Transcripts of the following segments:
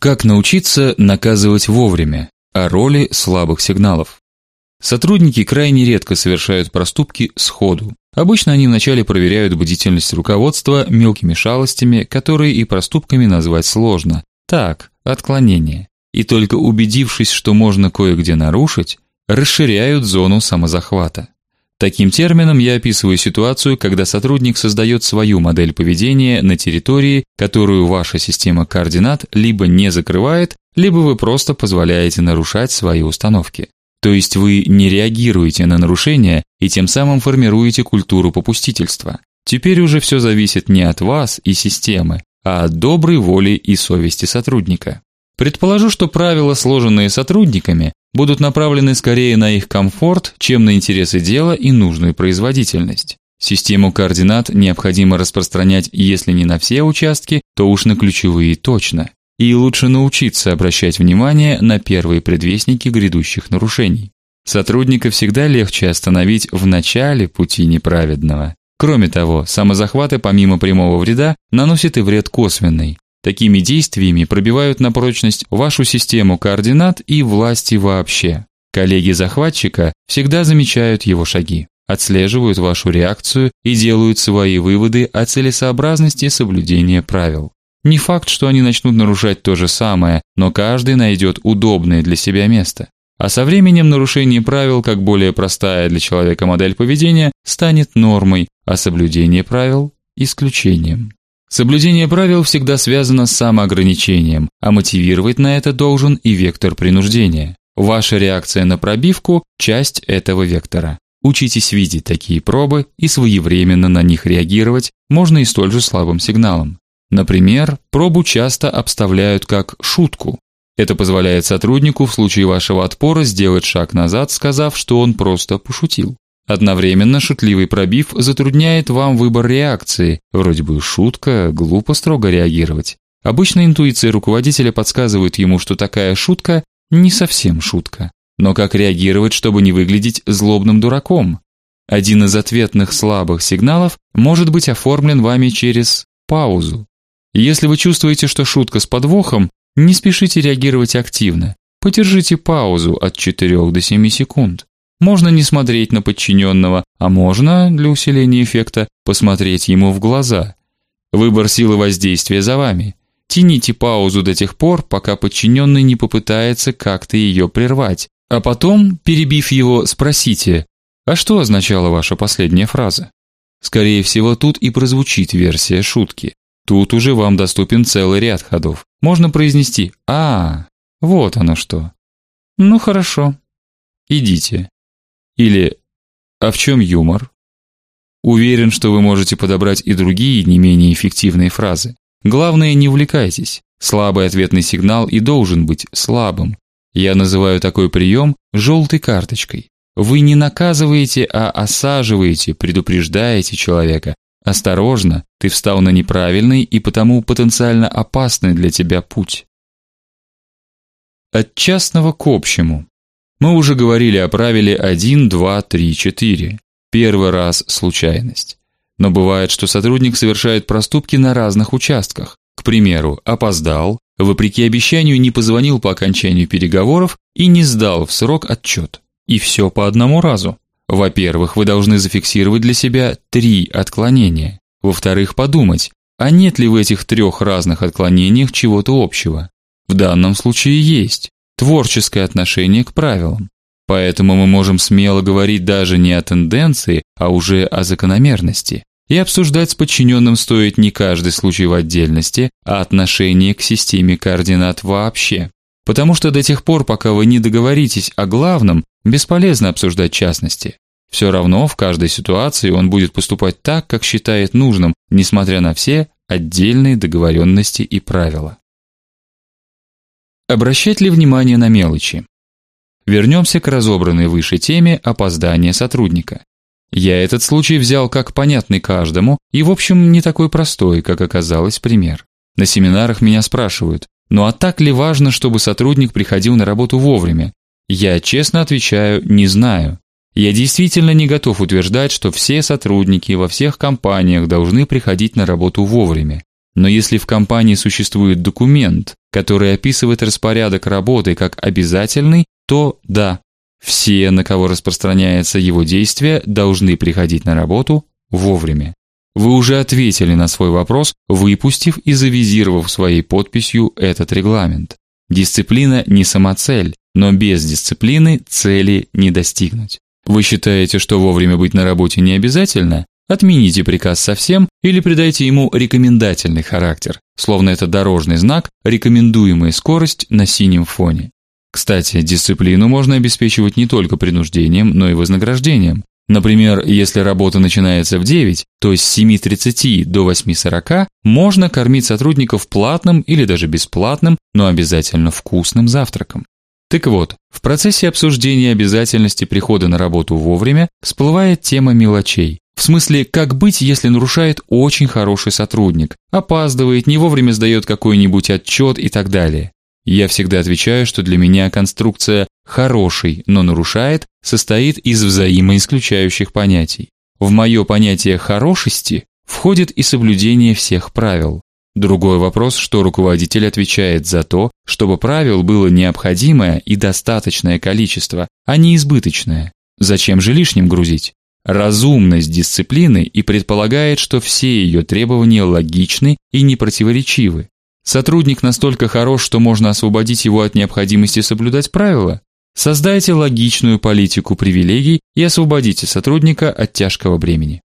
Как научиться наказывать вовремя? О роли слабых сигналов. Сотрудники крайне редко совершают проступки сходу. Обычно они вначале проверяют бдительность руководства мелкими шалостями, которые и проступками назвать сложно. Так, отклонение. И только убедившись, что можно кое-где нарушить, расширяют зону самозахвата. Таким термином я описываю ситуацию, когда сотрудник создает свою модель поведения на территории, которую ваша система координат либо не закрывает, либо вы просто позволяете нарушать свои установки. То есть вы не реагируете на нарушения и тем самым формируете культуру попустительства. Теперь уже все зависит не от вас и системы, а от доброй воли и совести сотрудника. Предположу, что правила, сложенные сотрудниками, будут направлены скорее на их комфорт, чем на интересы дела и нужную производительность. Систему координат необходимо распространять, если не на все участки, то уж на ключевые точно. И лучше научиться обращать внимание на первые предвестники грядущих нарушений. Сотрудника всегда легче остановить в начале пути неправедного. Кроме того, самозахваты помимо прямого вреда наносят и вред косвенный. Такими действиями пробивают на прочность вашу систему координат и власти вообще. Коллеги захватчика всегда замечают его шаги, отслеживают вашу реакцию и делают свои выводы о целесообразности соблюдения правил. Не факт, что они начнут нарушать то же самое, но каждый найдет удобное для себя место. А со временем нарушение правил, как более простая для человека модель поведения, станет нормой, а соблюдение правил исключением. Соблюдение правил всегда связано с самоограничением, а мотивировать на это должен и вектор принуждения. Ваша реакция на пробивку часть этого вектора. Учитесь видеть такие пробы и своевременно на них реагировать, можно и столь же слабым сигналом. Например, пробу часто обставляют как шутку. Это позволяет сотруднику в случае вашего отпора сделать шаг назад, сказав, что он просто пошутил. Одновременно шутливый пробив затрудняет вам выбор реакции. Вроде бы шутка, глупо строго реагировать. Обычно интуиция руководителя подсказывает ему, что такая шутка не совсем шутка. Но как реагировать, чтобы не выглядеть злобным дураком? Один из ответных слабых сигналов может быть оформлен вами через паузу. Если вы чувствуете, что шутка с подвохом, не спешите реагировать активно. Подержите паузу от 4 до 7 секунд. Можно не смотреть на подчиненного, а можно, для усиления эффекта, посмотреть ему в глаза. Выбор силы воздействия за вами. Тяните паузу до тех пор, пока подчиненный не попытается как-то ее прервать, а потом, перебив его, спросите: "А что означала ваша последняя фраза?" Скорее всего, тут и прозвучит версия шутки. Тут уже вам доступен целый ряд ходов. Можно произнести: "А, вот оно что". Ну хорошо. Идите. Или «А в чем юмор?» Уверен, что вы можете подобрать и другие не менее эффективные фразы. Главное, не увлекайтесь. Слабый ответный сигнал и должен быть слабым. Я называю такой прием желтой карточкой. Вы не наказываете, а осаживаете, предупреждаете человека. Осторожно, ты встал на неправильный и потому потенциально опасный для тебя путь. От частного к общему. Мы уже говорили о правиле 1 2 3 4. Первый раз случайность. Но бывает, что сотрудник совершает проступки на разных участках. К примеру, опоздал, вопреки обещанию не позвонил по окончанию переговоров и не сдал в срок отчет. И все по одному разу. Во-первых, вы должны зафиксировать для себя три отклонения. Во-вторых, подумать, а нет ли в этих трех разных отклонениях чего-то общего? В данном случае есть творческое отношение к правилам. Поэтому мы можем смело говорить даже не о тенденции, а уже о закономерности. И обсуждать с подчиненным стоит не каждый случай в отдельности, а отношение к системе координат вообще. Потому что до тех пор, пока вы не договоритесь о главном, бесполезно обсуждать частности. Все равно в каждой ситуации он будет поступать так, как считает нужным, несмотря на все отдельные договоренности и правила. Обращать ли внимание на мелочи? Вернемся к разобранной выше теме опоздания сотрудника. Я этот случай взял как понятный каждому и, в общем, не такой простой, как оказалось пример. На семинарах меня спрашивают: "Ну а так ли важно, чтобы сотрудник приходил на работу вовремя?" Я честно отвечаю: "Не знаю". Я действительно не готов утверждать, что все сотрудники во всех компаниях должны приходить на работу вовремя. Но если в компании существует документ, который описывает распорядок работы как обязательный, то да, все, на кого распространяется его действие, должны приходить на работу вовремя. Вы уже ответили на свой вопрос, выпустив и завизировав своей подписью этот регламент. Дисциплина не самоцель, но без дисциплины цели не достигнуть. Вы считаете, что вовремя быть на работе не обязательно? Отмените приказ совсем или придайте ему рекомендательный характер, словно это дорожный знак, рекомендуемая скорость на синем фоне. Кстати, дисциплину можно обеспечивать не только принуждением, но и вознаграждением. Например, если работа начинается в 9, то с 7:30 до 8:40 можно кормить сотрудников платным или даже бесплатным, но обязательно вкусным завтраком. Так вот, в процессе обсуждения обязательности прихода на работу вовремя всплывает тема мелочей. В смысле, как быть, если нарушает очень хороший сотрудник, опаздывает, не вовремя сдает какой-нибудь отчет и так далее. Я всегда отвечаю, что для меня конструкция хороший, но нарушает состоит из взаимоисключающих понятий. В мое понятие хорошести входит и соблюдение всех правил. Другой вопрос, что руководитель отвечает за то, чтобы правил было необходимое и достаточное количество, а не избыточное. Зачем же лишним грузить? Разумность дисциплины и предполагает, что все ее требования логичны и не противоречивы. Сотрудник настолько хорош, что можно освободить его от необходимости соблюдать правила. Создайте логичную политику привилегий и освободите сотрудника от тяжкого бремени.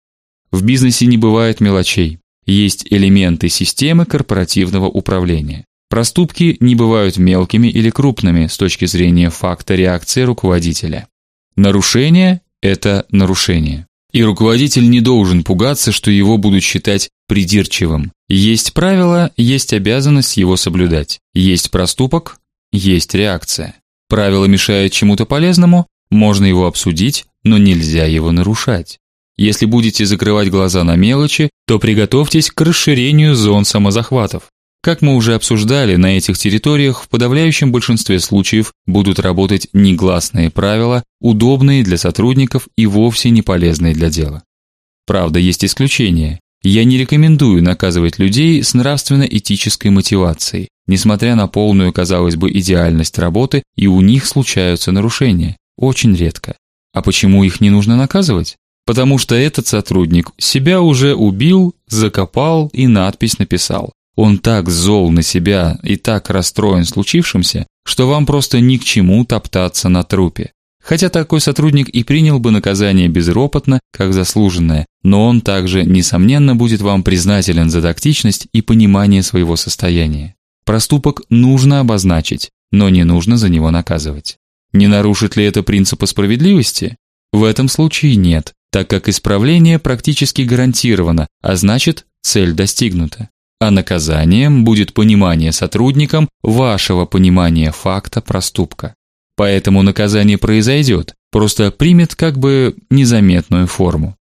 В бизнесе не бывает мелочей. Есть элементы системы корпоративного управления. Проступки не бывают мелкими или крупными с точки зрения факта реакции руководителя. Нарушение это нарушение. И руководитель не должен пугаться, что его будут считать придирчивым. Есть правило, есть обязанность его соблюдать. Есть проступок, есть реакция. Правило мешает чему-то полезному, можно его обсудить, но нельзя его нарушать. Если будете закрывать глаза на мелочи, то приготовьтесь к расширению зон самозахватов. Как мы уже обсуждали, на этих территориях в подавляющем большинстве случаев будут работать негласные правила, удобные для сотрудников и вовсе не полезные для дела. Правда, есть исключения. Я не рекомендую наказывать людей с нравственно-этической мотивацией, несмотря на полную, казалось бы, идеальность работы, и у них случаются нарушения, очень редко. А почему их не нужно наказывать? Потому что этот сотрудник себя уже убил, закопал и надпись написал. Он так зол на себя и так расстроен случившимся, что вам просто ни к чему топтаться на трупе. Хотя такой сотрудник и принял бы наказание безропотно, как заслуженное, но он также несомненно будет вам признателен за тактичность и понимание своего состояния. Проступок нужно обозначить, но не нужно за него наказывать. Не нарушит ли это принципа справедливости? В этом случае нет, так как исправление практически гарантировано, а значит, цель достигнута а наказанием будет понимание сотрудникам вашего понимания факта проступка. Поэтому наказание произойдет, просто примет как бы незаметную форму.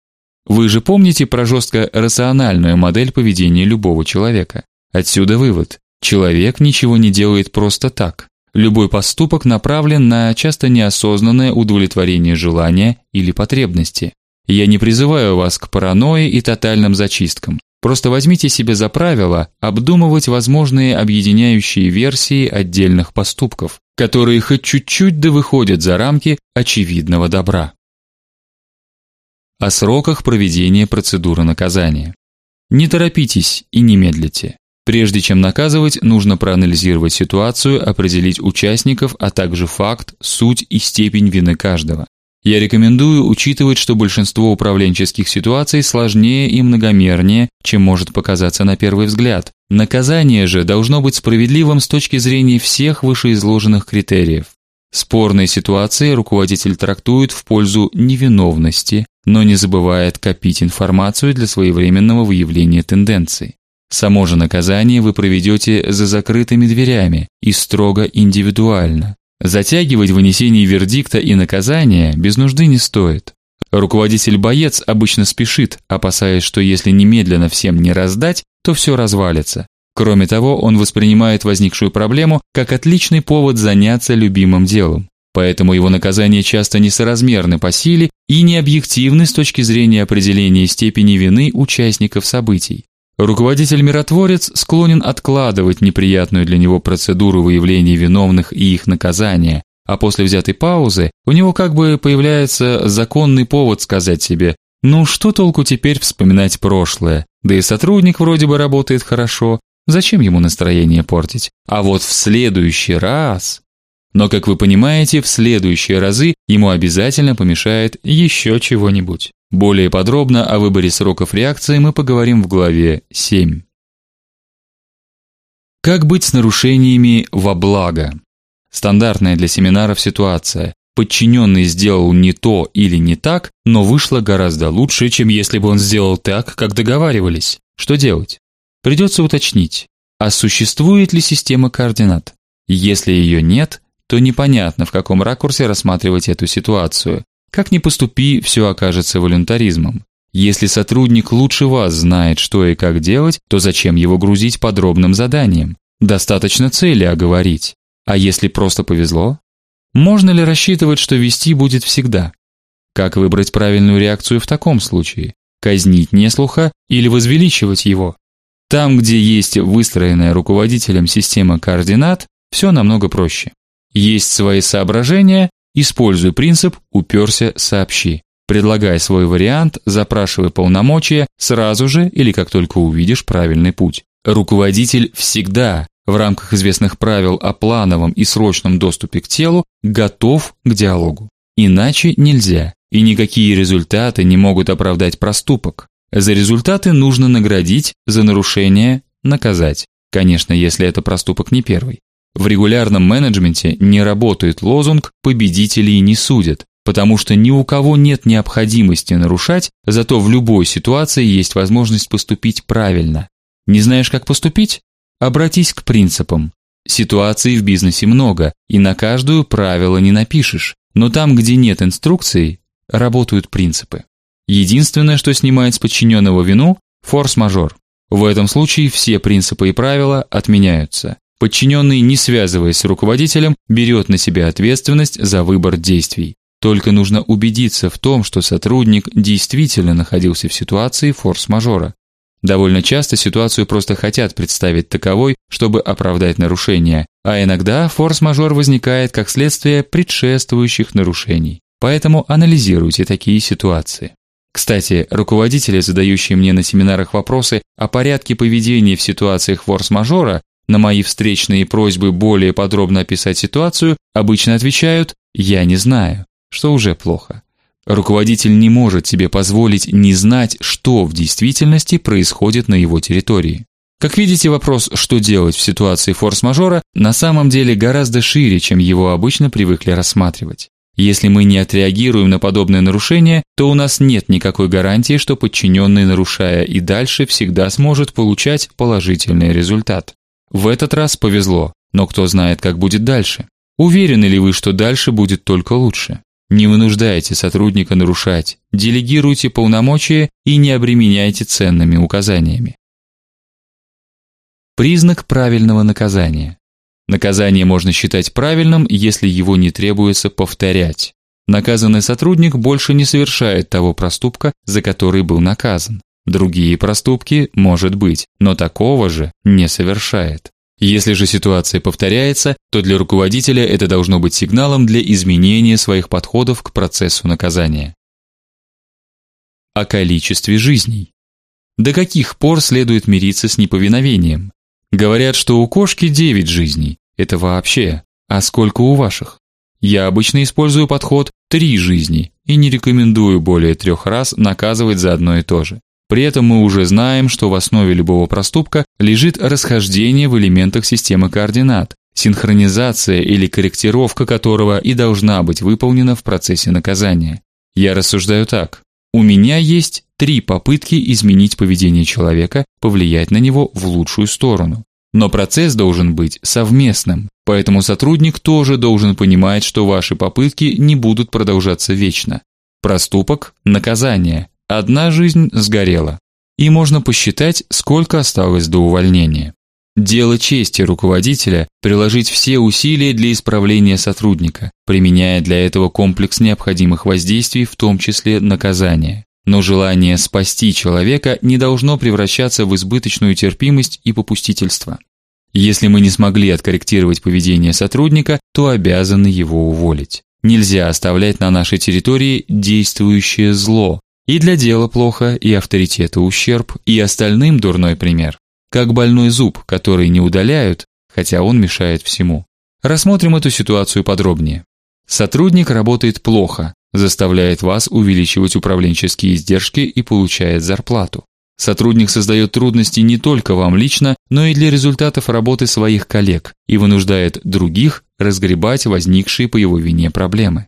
Вы же помните про жестко рациональную модель поведения любого человека. Отсюда вывод: человек ничего не делает просто так. Любой поступок направлен на часто неосознанное удовлетворение желания или потребности. Я не призываю вас к паранойи и тотальным зачисткам. Просто возьмите себе за правило обдумывать возможные объединяющие версии отдельных поступков, которые хоть чуть-чуть да выходят за рамки очевидного добра. О сроках проведения процедуры наказания. Не торопитесь и не медлите. Прежде чем наказывать, нужно проанализировать ситуацию, определить участников, а также факт, суть и степень вины каждого. Я рекомендую учитывать, что большинство управленческих ситуаций сложнее и многомернее, чем может показаться на первый взгляд. Наказание же должно быть справедливым с точки зрения всех вышеизложенных критериев. Спорные ситуации руководитель трактует в пользу невиновности, но не забывает копить информацию для своевременного выявления тенденций. Само же наказание вы проведете за закрытыми дверями и строго индивидуально. Затягивать вынесение вердикта и наказания без нужды не стоит. Руководитель-боец обычно спешит, опасаясь, что если немедленно всем не раздать, то все развалится. Кроме того, он воспринимает возникшую проблему как отличный повод заняться любимым делом. Поэтому его наказания часто несоразмерны по силе и необъективны с точки зрения определения степени вины участников событий. Руководитель-миротворец склонен откладывать неприятную для него процедуру выявления виновных и их наказания, а после взятой паузы у него как бы появляется законный повод сказать себе: "Ну что толку теперь вспоминать прошлое? Да и сотрудник вроде бы работает хорошо, зачем ему настроение портить? А вот в следующий раз но, как вы понимаете, в следующие разы ему обязательно помешает еще чего-нибудь. Более подробно о выборе сроков реакции мы поговорим в главе 7. Как быть с нарушениями во благо? Стандартная для семинаров ситуация. Подчиненный сделал не то или не так, но вышло гораздо лучше, чем если бы он сделал так, как договаривались. Что делать? Придется уточнить, а существует ли система координат? Если ее нет, то непонятно, в каком ракурсе рассматривать эту ситуацию. Как ни поступи, все окажется волюнтаризмом. Если сотрудник лучше вас знает, что и как делать, то зачем его грузить подробным заданием? Достаточно цели оговорить. А если просто повезло? Можно ли рассчитывать, что вести будет всегда? Как выбрать правильную реакцию в таком случае? Казнить неслуха или возвеличивать его? Там, где есть выстроенная руководителем система координат, все намного проще. Есть свои соображения, Используй принцип уперся, сообщи. Предлагай свой вариант, запрашивай полномочия сразу же или как только увидишь правильный путь. Руководитель всегда в рамках известных правил о плановом и срочном доступе к телу готов к диалогу. Иначе нельзя, и никакие результаты не могут оправдать проступок. За результаты нужно наградить, за нарушение наказать. Конечно, если это проступок не первый. В регулярном менеджменте не работает лозунг победителей не судят, потому что ни у кого нет необходимости нарушать, зато в любой ситуации есть возможность поступить правильно. Не знаешь, как поступить? Обратись к принципам. Ситуаций в бизнесе много, и на каждую правило не напишешь, но там, где нет инструкций, работают принципы. Единственное, что снимает с подчиненного вину форс-мажор. В этом случае все принципы и правила отменяются. Подчиненный, не связываясь с руководителем, берет на себя ответственность за выбор действий. Только нужно убедиться в том, что сотрудник действительно находился в ситуации форс-мажора. Довольно часто ситуацию просто хотят представить таковой, чтобы оправдать нарушение, а иногда форс-мажор возникает как следствие предшествующих нарушений. Поэтому анализируйте такие ситуации. Кстати, руководители, задающие мне на семинарах вопросы о порядке поведения в ситуациях форс-мажора, на мои встречные просьбы более подробно описать ситуацию обычно отвечают: "Я не знаю", что уже плохо. Руководитель не может себе позволить не знать, что в действительности происходит на его территории. Как видите, вопрос, что делать в ситуации форс-мажора, на самом деле гораздо шире, чем его обычно привыкли рассматривать. Если мы не отреагируем на подобное нарушение, то у нас нет никакой гарантии, что подчиненный, нарушая и дальше, всегда сможет получать положительный результат. В этот раз повезло, но кто знает, как будет дальше. Уверены ли вы, что дальше будет только лучше? Не вынуждайте сотрудника нарушать, делегируйте полномочия и не обременяйте ценными указаниями. Признак правильного наказания. Наказание можно считать правильным, если его не требуется повторять. Наказанный сотрудник больше не совершает того проступка, за который был наказан. Другие проступки, может быть, но такого же не совершает. Если же ситуация повторяется, то для руководителя это должно быть сигналом для изменения своих подходов к процессу наказания. О количестве жизней. До каких пор следует мириться с неповиновением? Говорят, что у кошки 9 жизней. Это вообще. А сколько у ваших? Я обычно использую подход три жизни и не рекомендую более трех раз наказывать за одно и то же. При этом мы уже знаем, что в основе любого проступка лежит расхождение в элементах системы координат, синхронизация или корректировка которого и должна быть выполнена в процессе наказания. Я рассуждаю так: у меня есть три попытки изменить поведение человека, повлиять на него в лучшую сторону. Но процесс должен быть совместным. Поэтому сотрудник тоже должен понимать, что ваши попытки не будут продолжаться вечно. Проступок наказание, Одна жизнь сгорела, и можно посчитать, сколько осталось до увольнения. Дело чести руководителя приложить все усилия для исправления сотрудника, применяя для этого комплекс необходимых воздействий, в том числе наказания. Но желание спасти человека не должно превращаться в избыточную терпимость и попустительство. Если мы не смогли откорректировать поведение сотрудника, то обязаны его уволить. Нельзя оставлять на нашей территории действующее зло. И для дела плохо, и авторитету ущерб, и остальным дурной пример. Как больной зуб, который не удаляют, хотя он мешает всему. Рассмотрим эту ситуацию подробнее. Сотрудник работает плохо, заставляет вас увеличивать управленческие издержки и получает зарплату. Сотрудник создает трудности не только вам лично, но и для результатов работы своих коллег и вынуждает других разгребать возникшие по его вине проблемы.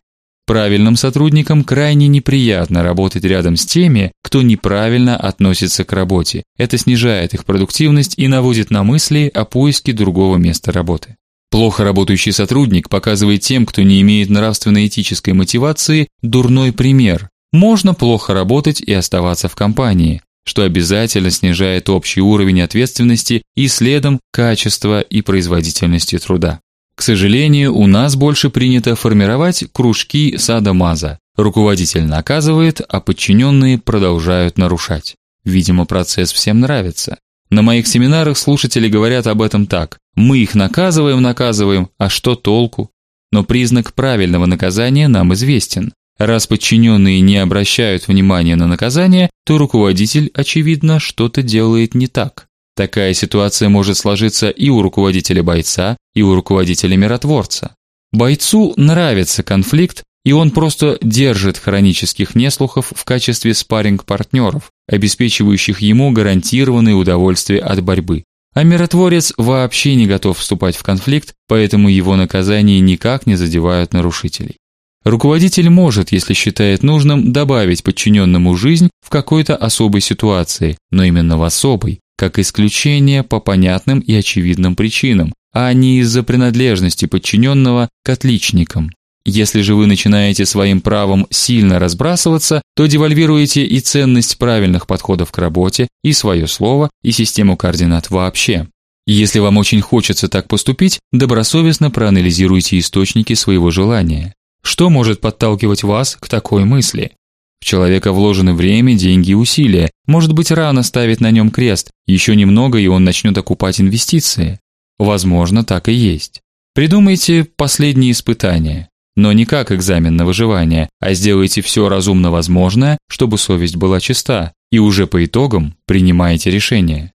Правильным сотрудникам крайне неприятно работать рядом с теми, кто неправильно относится к работе. Это снижает их продуктивность и наводит на мысли о поиске другого места работы. Плохо работающий сотрудник показывает тем, кто не имеет нравственно-этической мотивации, дурной пример. Можно плохо работать и оставаться в компании, что обязательно снижает общий уровень ответственности и следом качество и производительности труда. К сожалению, у нас больше принято формировать кружки сада-маза. Руководитель наказывает, а подчиненные продолжают нарушать. Видимо, процесс всем нравится. На моих семинарах слушатели говорят об этом так: мы их наказываем, наказываем, а что толку? Но признак правильного наказания нам известен. Раз подчиненные не обращают внимания на наказание, то руководитель очевидно что-то делает не так. Такая ситуация может сложиться и у руководителя бойца, и у руководителя миротворца. Бойцу нравится конфликт, и он просто держит хронических неслухов в качестве спарринг-партнеров, обеспечивающих ему гарантированное удовольствие от борьбы. А миротворец вообще не готов вступать в конфликт, поэтому его наказания никак не задевают нарушителей. Руководитель может, если считает нужным, добавить подчиненному жизнь в какой-то особой ситуации, но именно в особой, как исключение по понятным и очевидным причинам, а не из-за принадлежности подчиненного к отличникам. Если же вы начинаете своим правом сильно разбрасываться, то девальвируете и ценность правильных подходов к работе, и свое слово, и систему координат вообще. Если вам очень хочется так поступить, добросовестно проанализируйте источники своего желания. Что может подталкивать вас к такой мысли? В человека вложены время, деньги и усилия. Может быть, рано ставить на нем крест. Еще немного, и он начнет окупать инвестиции. Возможно, так и есть. Придумайте последние испытания, но не как экзамен на выживание, а сделайте все разумно возможное, чтобы совесть была чиста, и уже по итогам принимайте решение.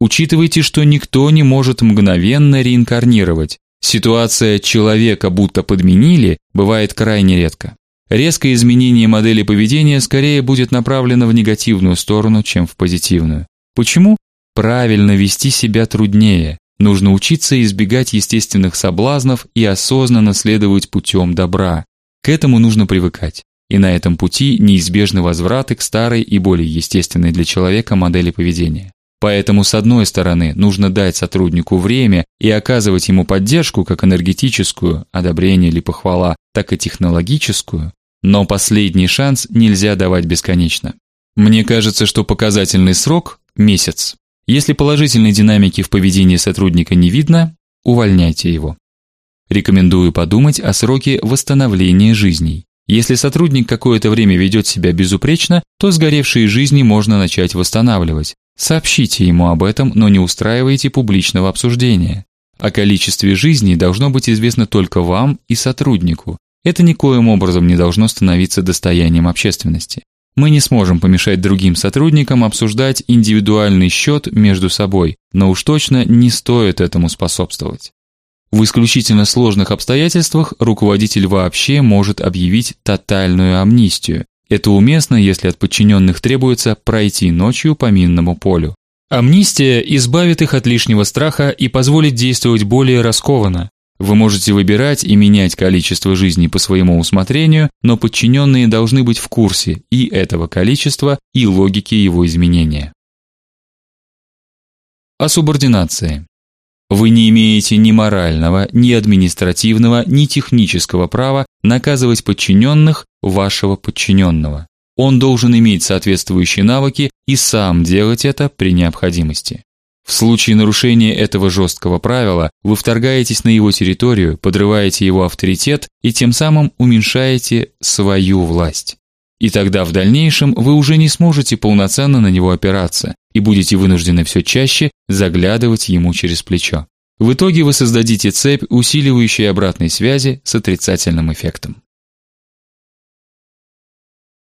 Учитывайте, что никто не может мгновенно реинкарнировать. Ситуация человека будто подменили бывает крайне редко. Резкое изменение модели поведения скорее будет направлено в негативную сторону, чем в позитивную. Почему? Правильно вести себя труднее. Нужно учиться избегать естественных соблазнов и осознанно следовать путем добра. К этому нужно привыкать. И на этом пути неизбежны возвраты к старой и более естественной для человека модели поведения. Поэтому с одной стороны, нужно дать сотруднику время и оказывать ему поддержку как энергетическую, одобрение или похвала, так и технологическую, но последний шанс нельзя давать бесконечно. Мне кажется, что показательный срок месяц. Если положительной динамики в поведении сотрудника не видно, увольняйте его. Рекомендую подумать о сроке восстановления жизней. Если сотрудник какое-то время ведет себя безупречно, то сгоревшие жизни можно начать восстанавливать. Сообщите ему об этом, но не устраивайте публичного обсуждения. О количестве жизней должно быть известно только вам и сотруднику. Это никоим образом не должно становиться достоянием общественности. Мы не сможем помешать другим сотрудникам обсуждать индивидуальный счет между собой, но уж точно не стоит этому способствовать. В исключительно сложных обстоятельствах руководитель вообще может объявить тотальную амнистию, это уместно, если от подчиненных требуется пройти ночью по минному полю. Амнистия избавит их от лишнего страха и позволит действовать более раскованно. Вы можете выбирать и менять количество жизней по своему усмотрению, но подчиненные должны быть в курсе и этого количества, и логики его изменения. О субординации. Вы не имеете ни морального, ни административного, ни технического права наказывать подчиненных вашего подчиненного. Он должен иметь соответствующие навыки и сам делать это при необходимости. В случае нарушения этого жесткого правила вы вторгаетесь на его территорию, подрываете его авторитет и тем самым уменьшаете свою власть. И тогда в дальнейшем вы уже не сможете полноценно на него опираться и будете вынуждены все чаще заглядывать ему через плечо. В итоге вы создадите цепь усиливающей обратной связи с отрицательным эффектом.